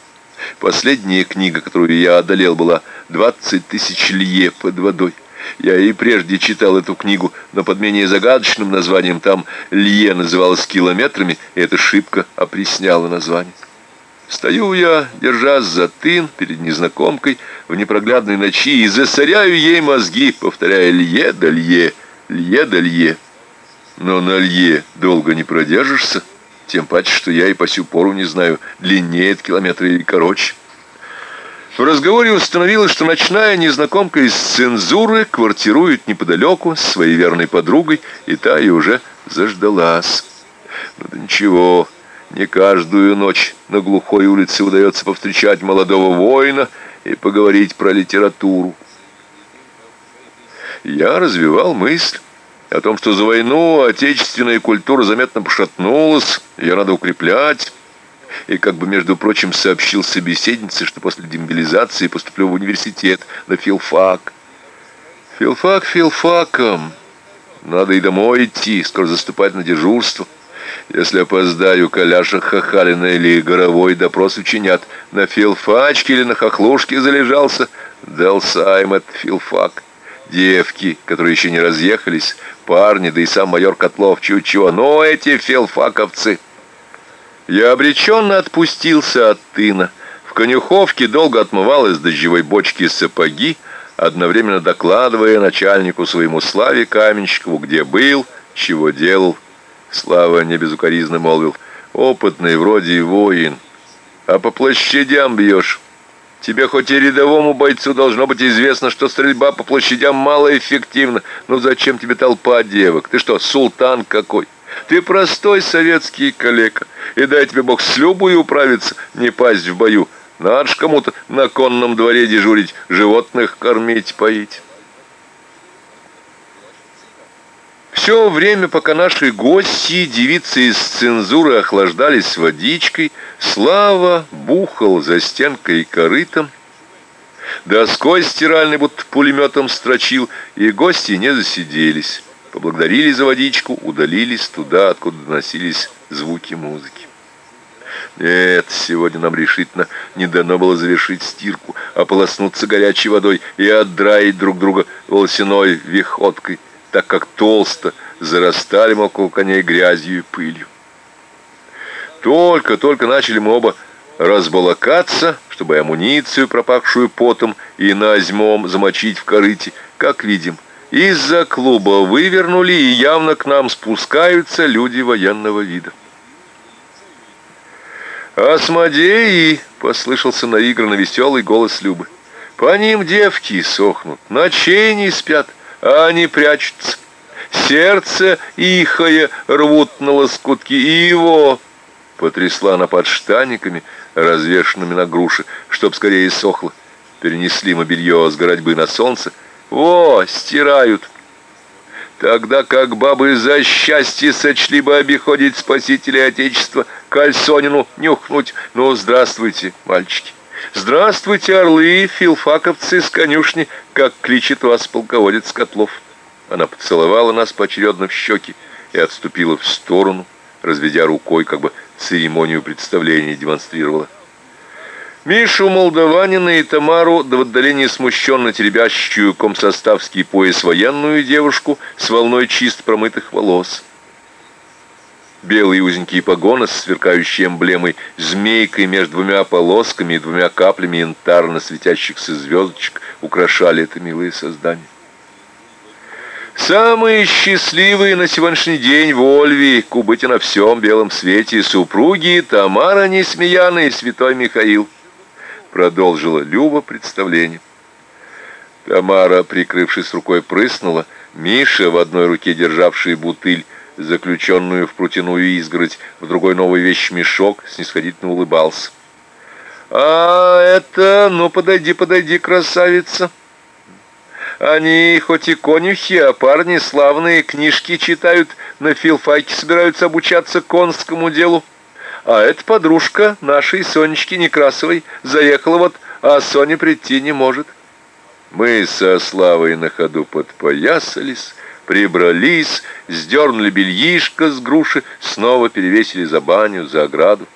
Последняя книга, которую я одолел, была «Двадцать тысяч лье под водой». Я и прежде читал эту книгу, но под менее загадочным названием там «Лье» называлось километрами, и эта шибко опресняла название. Стою я, держась за тын перед незнакомкой в непроглядной ночи и засоряю ей мозги, повторяя «Лье да лье, лье да лье». Но на лье долго не продержишься. Тем паче, что я и по сю пору не знаю, длиннее это километра или короче. В разговоре установилось, что ночная незнакомка из цензуры квартирует неподалеку с своей верной подругой, и та и уже заждалась. Ну да ничего, не каждую ночь на глухой улице удается повстречать молодого воина и поговорить про литературу. Я развивал мысль о том, что за войну отечественная культура заметно пошатнулась, ее надо укреплять, и как бы, между прочим, сообщил собеседнице, что после демобилизации поступлю в университет на филфак. Филфак филфаком. Надо и домой идти, скоро заступать на дежурство. Если опоздаю, Коляша Хахалина или Горовой допрос учинят. На филфачке или на хохлушке залежался. Дал Саймет филфак. Девки, которые еще не разъехались, парни, да и сам майор Котлов, чуть-чего. Но эти филфаковцы... Я обреченно отпустился от тына. В конюховке долго отмывал из дождевой бочки сапоги, одновременно докладывая начальнику своему Славе Каменщикову, где был, чего делал. Слава не безукоризно молвил, опытный вроде воин, а по площадям бьешь. Тебе хоть и рядовому бойцу должно быть известно, что стрельба по площадям малоэффективна. Но зачем тебе толпа девок? Ты что, султан какой? Ты простой советский коллега. И дай тебе Бог с любой управиться, не пасть в бою. Надо ж кому-то на конном дворе дежурить, животных кормить, поить. Все время, пока наши гости, девицы из цензуры охлаждались водичкой, Слава бухал за стенкой корытом, Доской стиральный будто пулеметом строчил, и гости не засиделись. Поблагодарили за водичку, удалились туда, откуда доносились звуки музыки. Нет, сегодня нам решительно не дано было завершить стирку, ополоснуться горячей водой и отдраить друг друга волосяной виходкой, так как толсто зарастали около коней грязью и пылью. Только-только начали мы оба разболокаться, чтобы амуницию, пропахшую потом и назьмом, замочить в корыте, как видим. Из-за клуба вывернули, и явно к нам спускаются люди военного вида. «Осмодеи!» — послышался наигранно веселый голос Любы. «По ним девки сохнут, ночей не спят, они прячутся. Сердце ихое рвут на лоскутки, и его...» Потрясла она подштаниками, развешенными на груши, чтоб скорее сохло. Перенесли мы белье с городьбы на солнце. «Во, стирают!» Тогда как бабы за счастье сочли бы обиходить спасителя Отечества, Кальсонину нюхнуть. Ну, здравствуйте, мальчики. Здравствуйте, орлы, филфаковцы с конюшни, как кличет вас полководец Котлов. Она поцеловала нас поочередно в щеки и отступила в сторону, разведя рукой, как бы церемонию представления демонстрировала. Мишу Молдаванина и Тамару до отдаления смущенно теребящую комсоставский пояс военную девушку с волной чист промытых волос. Белые узенькие погоны с сверкающей эмблемой, змейкой между двумя полосками и двумя каплями янтарно светящихся звездочек украшали это милое создание. Самые счастливые на сегодняшний день в Ольве, кубыте на всем белом свете, супруги Тамара Несмеяна и Святой Михаил продолжила Люба представление. Тамара, прикрывшись рукой, прыснула. Миша, в одной руке державший бутыль, заключенную в прутяную изгородь, в другой новый вещмешок, снисходительно улыбался. «А это... Ну, подойди, подойди, красавица!» Они хоть и конюхи, а парни славные книжки читают, на филфаке собираются обучаться конскому делу. А эта подружка нашей Сонечки Некрасовой заехала вот, а Соня прийти не может. Мы со Славой на ходу подпоясались, прибрались, сдернули бельишко с груши, снова перевесили за баню, за ограду.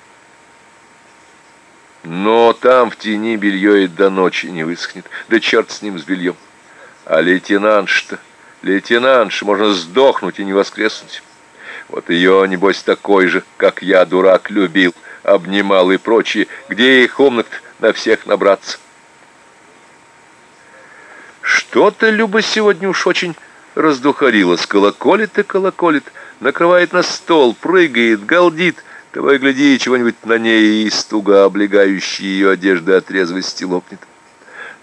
Но там в тени белье и до ночи не высохнет. Да черт с ним, с бельем. А лейтенантш-то, лейтенантш, можно сдохнуть и не воскреснуть. Вот ее, небось, такой же, как я, дурак, любил, обнимал и прочее. Где их умных на всех набраться? Что-то Люба сегодня уж очень раздухарилась. Колоколит и колоколит, накрывает на стол, прыгает, галдит. Того и гляди, чего-нибудь на ней из туго облегающей ее одежды от резвости лопнет.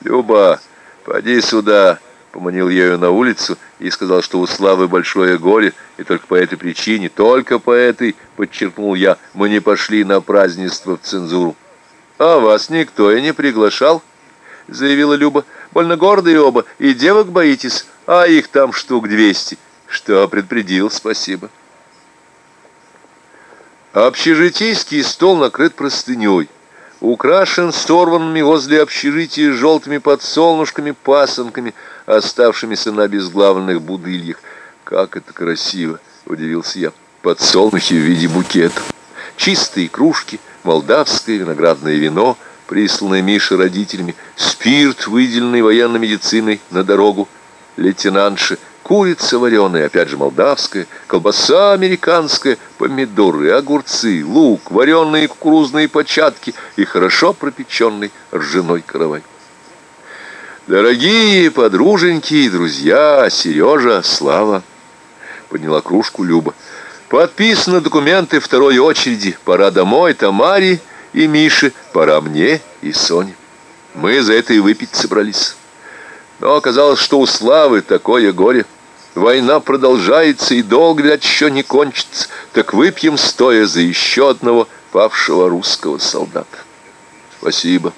«Люба, поди сюда!» поманил я ее на улицу и сказал, что у Славы большое горе, и только по этой причине, только по этой, подчеркнул я, мы не пошли на празднество в цензуру. «А вас никто и не приглашал», — заявила Люба. «Больно гордые оба, и девок боитесь, а их там штук двести». «Что предупредил, спасибо». Общежитийский стол накрыт простыней украшен сорванными возле общежития желтыми подсолнушками, пасынками, оставшимися на безглавных будыльях. «Как это красиво!» — удивился я. «Подсолнухи в виде букета. Чистые кружки, молдавское виноградное вино, присланное Мише родителями, спирт, выделенный военной медициной на дорогу, лейтенантши — Курица вареная, опять же молдавская, колбаса американская, помидоры, огурцы, лук, вареные кукурузные початки и хорошо пропеченный ржаной каравай. «Дорогие подруженьки и друзья, Сережа, Слава!» Подняла кружку Люба. «Подписаны документы второй очереди. Пора домой Тамаре и Мише, пора мне и Соне. Мы за это и выпить собрались». Но оказалось, что у Славы такое горе. Война продолжается и долго, видать, еще не кончится. Так выпьем стоя за еще одного павшего русского солдата. Спасибо,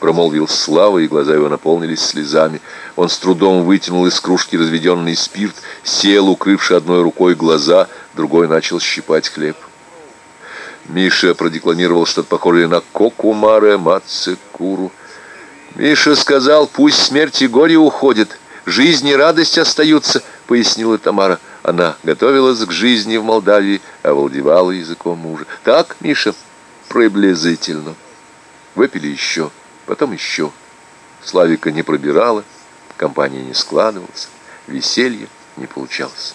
промолвил Слава, и глаза его наполнились слезами. Он с трудом вытянул из кружки разведенный спирт, сел, укрывший одной рукой глаза, другой начал щипать хлеб. Миша продекламировал что-то похожее на «Кокумаре Мацекуру». Миша сказал, пусть смерть и горе уходит, жизнь и радость остаются, пояснила Тамара. Она готовилась к жизни в Молдавии, овладевала языком мужа. Так, Миша, приблизительно. Выпили еще, потом еще. Славика не пробирала, компания не складывалась, веселье не получалось.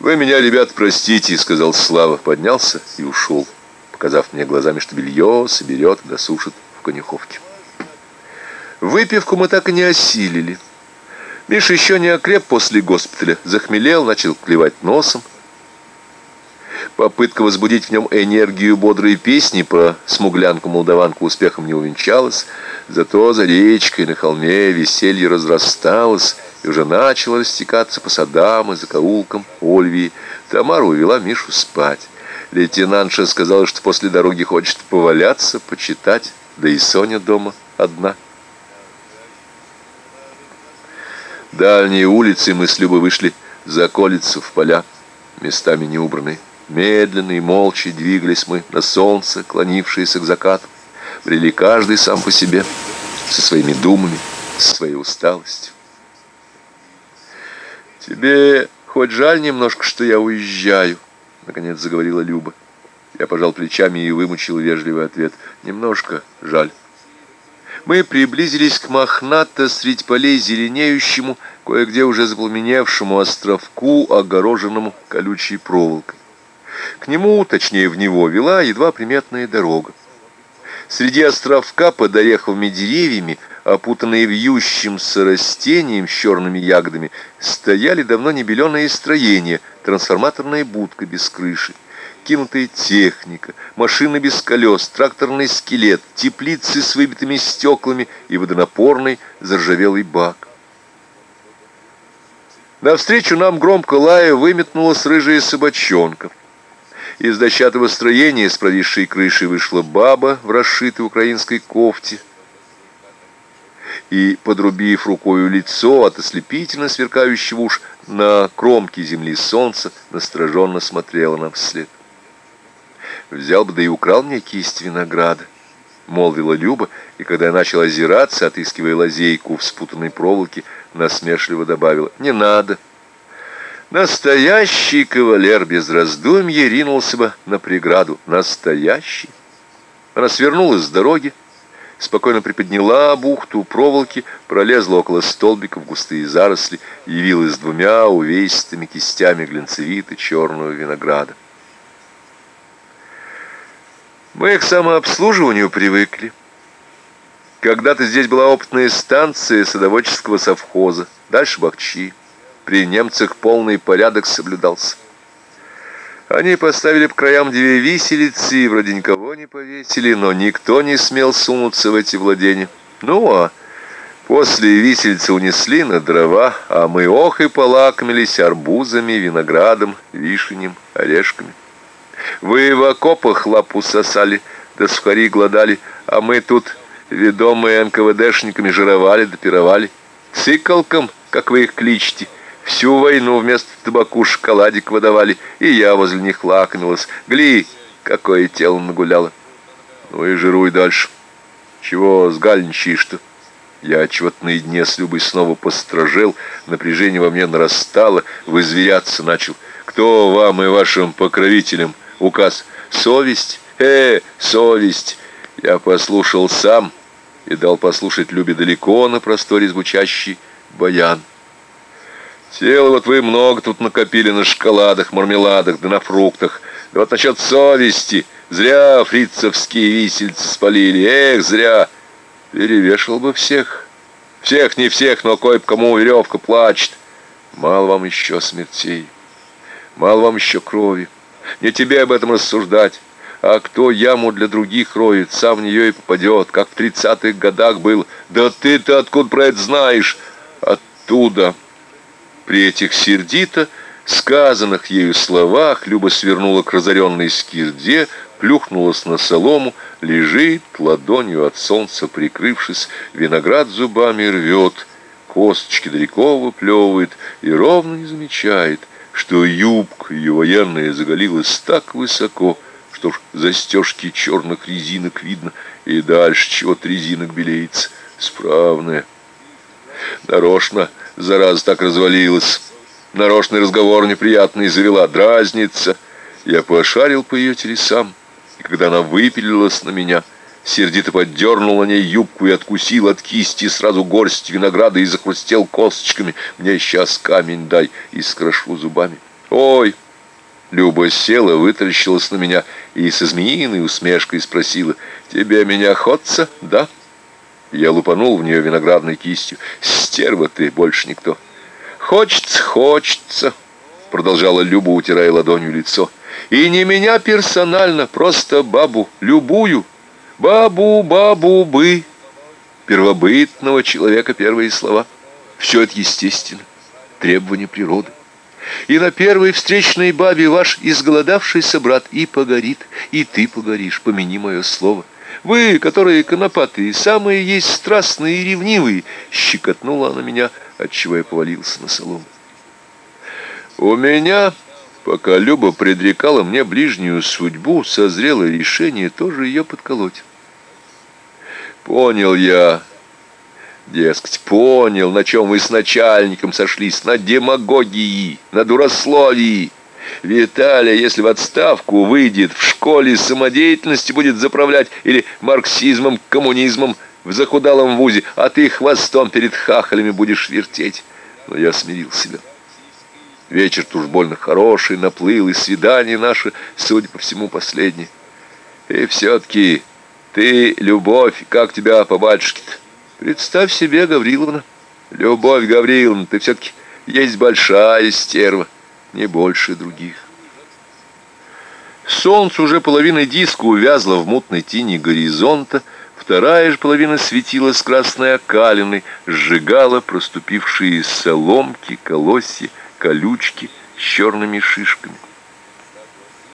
«Вы меня, ребят, простите», — сказал Слава, поднялся и ушел, показав мне глазами, что белье соберет, досушит в конюховке. Выпивку мы так и не осилили. Миша еще не окреп после госпиталя, захмелел, начал клевать носом. Попытка возбудить в нем энергию бодрой песни про смуглянку-молдаванку успехом не увенчалась, зато за речкой на холме веселье разрасталось и уже начало растекаться по садам и закоулкам Ольвии. Тамара увела Мишу спать. Лейтенантша сказала, что после дороги хочет поваляться, почитать, да и Соня дома одна. Дальние улицы мы с Любой вышли за колицу в поля, местами неубранные. Медленно и молча двигались мы на солнце, клонившееся к закату. Брели каждый сам по себе, со своими думами, со своей усталостью. «Тебе хоть жаль немножко, что я уезжаю?» Наконец заговорила Люба. Я пожал плечами и вымучил вежливый ответ. «Немножко жаль». Мы приблизились к мохнато средь полей зеленеющему, кое-где уже запламеневшему островку, огороженному колючей проволокой. К нему, точнее в него, вела едва приметная дорога. Среди островка под ореховыми деревьями, опутанные вьющимся растением с черными ягодами, стояли давно небеленые строения, трансформаторная будка без крыши кинутая техника, машины без колес, тракторный скелет, теплицы с выбитыми стеклами и водонапорный заржавелый бак. Навстречу нам громко лая выметнулась рыжая собачонка. Из дощатого строения с провисшей крышей вышла баба в расшитой украинской кофте и, подрубив рукою лицо от ослепительно сверкающего уж на кромке земли солнца, настороженно смотрела нам вслед. Взял бы, да и украл мне кисть винограда, молвила Люба, и когда я начал озираться, отыскивая лазейку в спутанной проволоке, насмешливо добавила, не надо. Настоящий кавалер без раздумья ринулся бы на преграду. Настоящий. Она свернула с дороги, спокойно приподняла бухту проволоки, пролезла около столбиков густые заросли, явилась двумя увесистыми кистями глинцевита черного винограда. Мы к самообслуживанию привыкли. Когда-то здесь была опытная станция садоводческого совхоза, дальше Бахчи. При немцах полный порядок соблюдался. Они поставили по краям две виселицы и вроде никого не повесили, но никто не смел сунуться в эти владения. Ну а после висельца унесли на дрова, а мы ох и полакомились арбузами, виноградом, вишенем, орешками. Вы в окопах лапу сосали, да сухари гладали, а мы тут, ведомые НКВДшниками, жировали да пировали. Как вы их кличете, всю войну вместо табаку шоколадик выдавали, и я возле них лакомилась. Гли, какое тело нагуляло. Ну и жируй дальше. Чего сгальничаешь-то? Я чего-то наедине с Любой снова постражел, напряжение во мне нарастало, вызверяться начал. Кто вам и вашим покровителям указ «Совесть! Э, совесть!» Я послушал сам и дал послушать Любе далеко на просторе звучащий баян. Тело вот вы много тут накопили на шоколадах, мармеладах да на фруктах. Да вот насчет совести. Зря фрицевские висельцы спалили. Эх, зря. Перевешивал бы всех. Всех не всех, но кое кому веревка плачет. Мало вам еще смертей. Мало вам еще крови. Не тебе об этом рассуждать. А кто яму для других роет, сам в нее и попадет, как в тридцатых годах был. Да ты-то откуда про это знаешь? Оттуда. При этих сердито сказанных ею словах Люба свернула к разоренной скирде, плюхнулась на солому, лежит, ладонью от солнца прикрывшись, виноград зубами рвет, косточки далеко выплевывает и ровно не замечает — что юбка ее военная заголилась так высоко, что ж, застежки черных резинок видно, и дальше чего-то резинок белеется, справная. Нарочно, зараза, так развалилась. Нарочный разговор неприятный завела, дразнится. Я пошарил по ее телесам, и когда она выпилилась на меня, сердито поддернул на ней юбку и откусил от кисти сразу горсть винограда и захрустел косточками. Мне сейчас камень дай и скрошу зубами. Ой! Люба села, вытаращилась на меня и со змеиной усмешкой спросила, «Тебе меня охотца, да?» Я лупанул в нее виноградной кистью. «Стерва ты, больше никто!» «Хочется, хочется!» Продолжала Люба, утирая ладонью лицо. «И не меня персонально, просто бабу, любую. Бабу, бабу, бы!» Первобытного человека первые слова. Все это естественно, требование природы. И на первой встречной бабе ваш изголодавшийся брат и погорит, и ты погоришь, помяни мое слово. Вы, которые конопатые, самые есть страстные и ревнивые, щекотнула она меня, отчего я повалился на солому. У меня, пока Люба предрекала мне ближнюю судьбу, созрело решение тоже ее подколоть. Понял я, Дескать, понял, на чем вы с начальником сошлись, на демагогии, на дурословии. Виталий, если в отставку выйдет, в школе самодеятельности будет заправлять или марксизмом, коммунизмом в захудалом вузе, а ты хвостом перед хахалями будешь вертеть. Но я смирил себя. Вечер-то уж больно хороший, наплыл, и свидание наше, судя по всему, последнее. И все-таки ты, любовь, как тебя по батюшке-то? Представь себе, Гавриловна, Любовь Гавриловна, ты все-таки есть большая стерва, не больше других. Солнце уже половиной диска увязло в мутной тени горизонта, вторая же половина светила с красной окалиной, сжигала проступившие соломки, колосья, колючки с черными шишками.